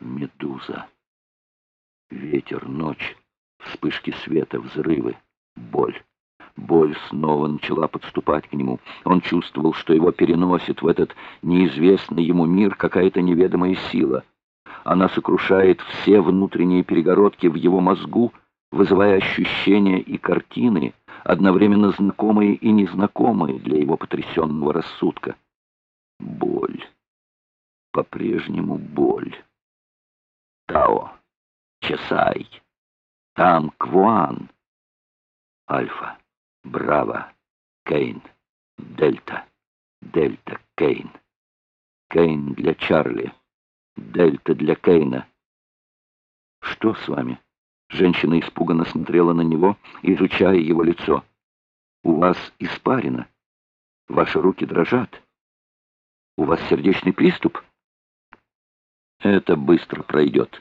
Медуза. Ветер, ночь, вспышки света, взрывы, боль. Боль снова начала подступать к нему. Он чувствовал, что его переносит в этот неизвестный ему мир какая-то неведомая сила. Она сокрушает все внутренние перегородки в его мозгу, вызывая ощущения и картины, одновременно знакомые и незнакомые для его потрясенного рассудка. Боль. По-прежнему боль. Тао. Чесай. Там Квуан. Альфа. Браво. Кейн. Дельта. Дельта. Кейн. Кейн для Чарли. Дельта для Кейна. Что с вами? Женщина испуганно смотрела на него, изучая его лицо. «У вас испарина. Ваши руки дрожат. У вас сердечный приступ?» «Это быстро пройдет».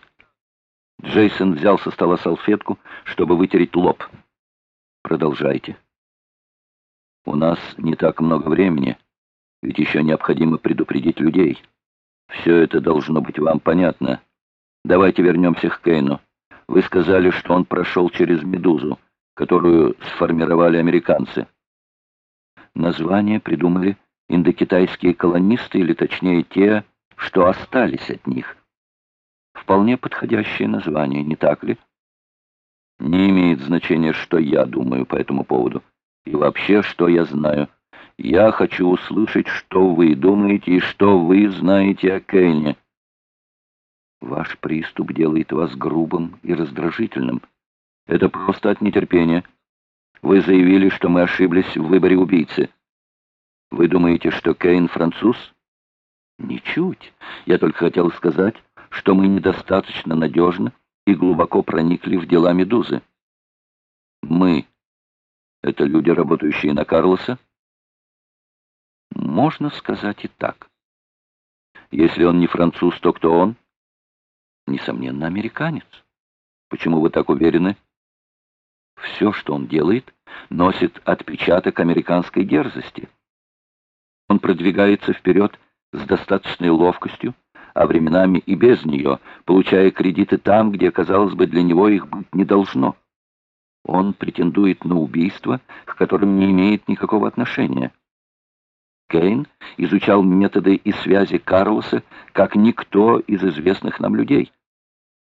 Джейсон взял со стола салфетку, чтобы вытереть лоб. «Продолжайте». «У нас не так много времени, ведь еще необходимо предупредить людей. Все это должно быть вам понятно. Давайте вернемся к Кейну». Вы сказали, что он прошел через «Медузу», которую сформировали американцы. Название придумали индокитайские колонисты, или точнее те, что остались от них. Вполне подходящее название, не так ли? Не имеет значения, что я думаю по этому поводу. И вообще, что я знаю. Я хочу услышать, что вы думаете и что вы знаете о Кейне. Ваш приступ делает вас грубым и раздражительным. Это просто от нетерпения. Вы заявили, что мы ошиблись в выборе убийцы. Вы думаете, что Кейн француз? Ничуть. Я только хотел сказать, что мы недостаточно надежно и глубоко проникли в дела Медузы. Мы — это люди, работающие на Карлоса? Можно сказать и так. Если он не француз, то кто он? несомненно, американец. Почему вы так уверены? Все, что он делает, носит отпечаток американской дерзости. Он продвигается вперед с достаточной ловкостью, а временами и без нее, получая кредиты там, где, казалось бы, для него их быть не должно. Он претендует на убийство, к которым не имеет никакого отношения. Кейн изучал методы и связи Карлоса, как никто из известных нам людей.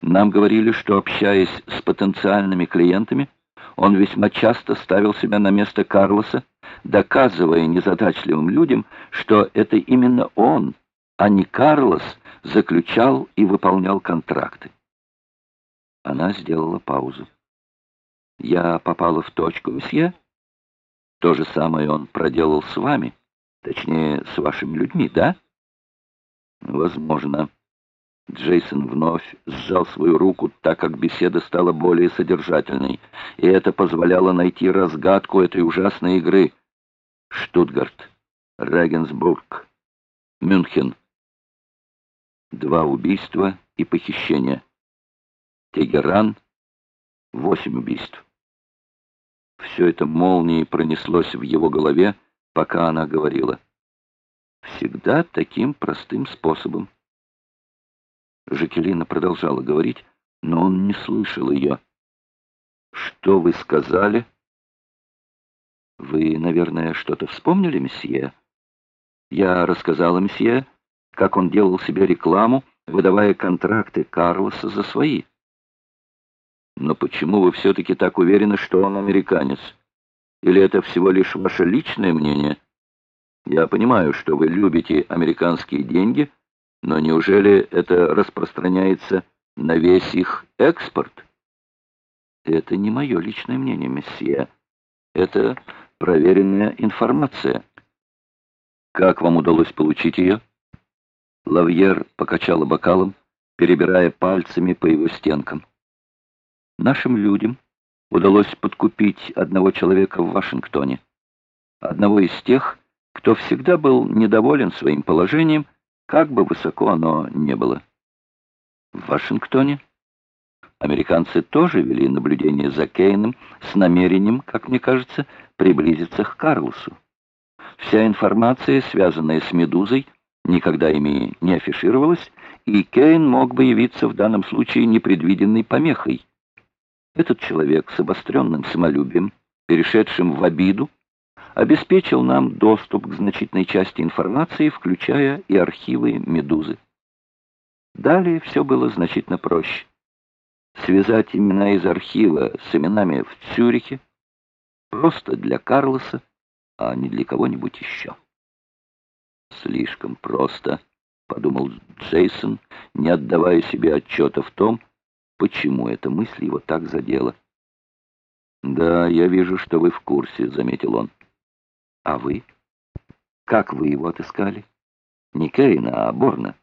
Нам говорили, что, общаясь с потенциальными клиентами, он весьма часто ставил себя на место Карлоса, доказывая незадачливым людям, что это именно он, а не Карлос, заключал и выполнял контракты. Она сделала паузу. «Я попала в точку, месье. То же самое он проделал с вами, точнее, с вашими людьми, да?» «Возможно». Джейсон вновь сжал свою руку, так как беседа стала более содержательной, и это позволяло найти разгадку этой ужасной игры. Штутгарт, Регенсбург, Мюнхен. Два убийства и похищения. Тегеран. Восемь убийств. Все это молнией пронеслось в его голове, пока она говорила. Всегда таким простым способом. Жакелина продолжала говорить, но он не слышал ее. «Что вы сказали?» «Вы, наверное, что-то вспомнили, месье?» «Я рассказала месье, как он делал себе рекламу, выдавая контракты Карлоса за свои». «Но почему вы все-таки так уверены, что он американец? Или это всего лишь ваше личное мнение? Я понимаю, что вы любите американские деньги», но неужели это распространяется на весь их экспорт? Это не мое личное мнение, месье. Это проверенная информация. Как вам удалось получить ее? Лавьер покачала бокалом, перебирая пальцами по его стенкам. Нашим людям удалось подкупить одного человека в Вашингтоне. Одного из тех, кто всегда был недоволен своим положением как бы высоко оно не было. В Вашингтоне американцы тоже вели наблюдение за Кейном с намерением, как мне кажется, приблизиться к Карлосу. Вся информация, связанная с «Медузой», никогда ими не афишировалась и Кейн мог бы явиться в данном случае непредвиденной помехой. Этот человек с обостренным самолюбием, перешедшим в обиду, обеспечил нам доступ к значительной части информации, включая и архивы «Медузы». Далее все было значительно проще. Связать имена из архива с именами в Цюрихе просто для Карлоса, а не для кого-нибудь еще. Слишком просто, подумал Джейсон, не отдавая себе отчета в том, почему эта мысль его так задела. «Да, я вижу, что вы в курсе», — заметил он. «А вы? Как вы его отыскали? Не Кейна, а Борна?»